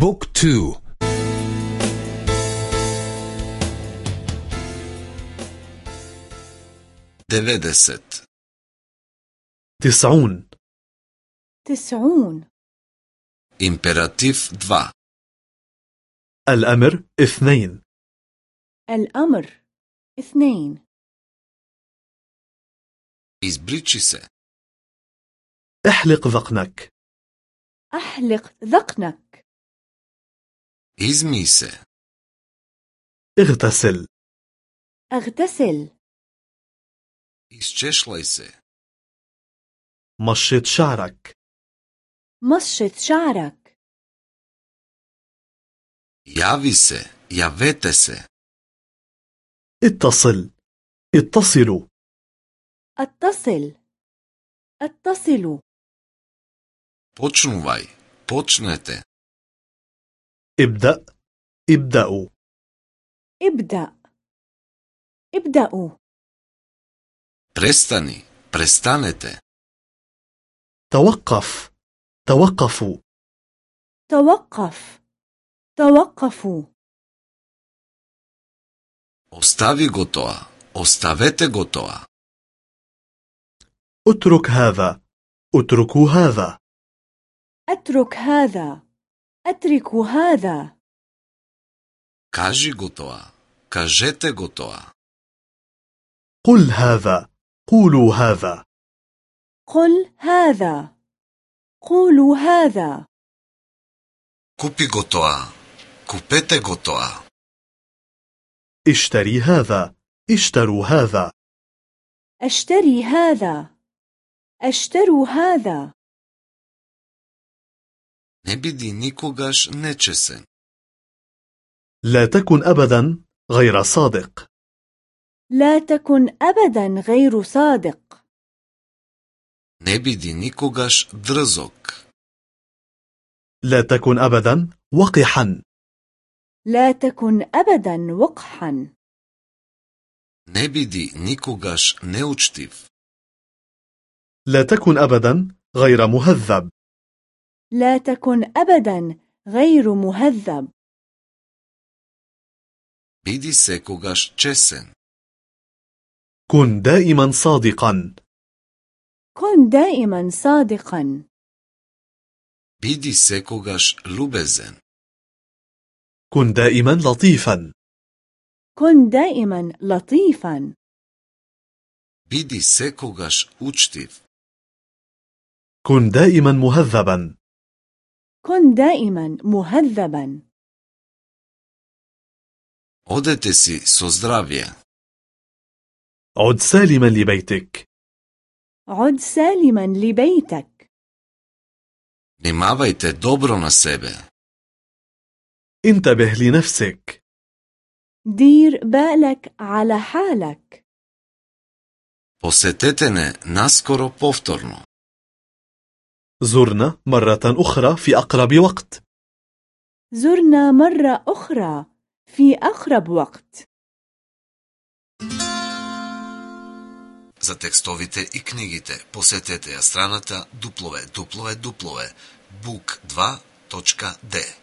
Book two. Деведесет تسعون. تسعون. Императив два الأمر اثنين. الأمر اثنين. Избричи се احلق ذقنك. أحلق ذقنك. Измиј се اغتسل. اغتسل Исчешлај се مشط شعرك. مشط شعرك. Јави се Јавете се اتصل. اتصلوا اتصل. اتصلوا почнувай почнете. ابدأ. ابدأوا. ابدأ. ابدأوا. برستاني برستانيتي توقف, توقفوا. توقف, توقفوا. أستافي غوتوا أستافيتي غوتوا اترك هذا, اتركوا هذا. أترك هذا, أترك هذا Кажи го тоа. Кажете го тоа. قل هذا قولوا هذا قل هذا قولوا هذا Купи го тоа. Купете го тоа. اشتري هذا اشتروا هذا أشتري هذا أشتروا هذا Не биди никогаш нечесен. لا تكن أبدا غير صادق لا تكن أبدا غير صادق Не биди никогаш дрзок. لا تكن أبدا وقحا لا تكن أبدا وقحا Не биди никогаш неучтив. لا تكن أبدا غير مهذب لا تكن أبدا غير مهذب. بيدي sekogaš česen. كن دائما صادقا. كن دائما صادقا. Биди секогаш љубезен. كن دائما لطيفا. كن دائما لطيفا. Биди секогаш учтив. كن دائما مهذبا. كن دائما مهذبا. Odete si so zdravje. عد سالما لبيتك. عد سالما لبيتك. Nimavajte dobro na sebe. انتبه لنفسك. دير بالك على حالك. Posetete ne naskoro povtorno. زرنا مرة أخرى في أقرب وقت زرنا مرة أخرى في أقرب وقت За текстовите и книгите посетете ја страната www.book2.de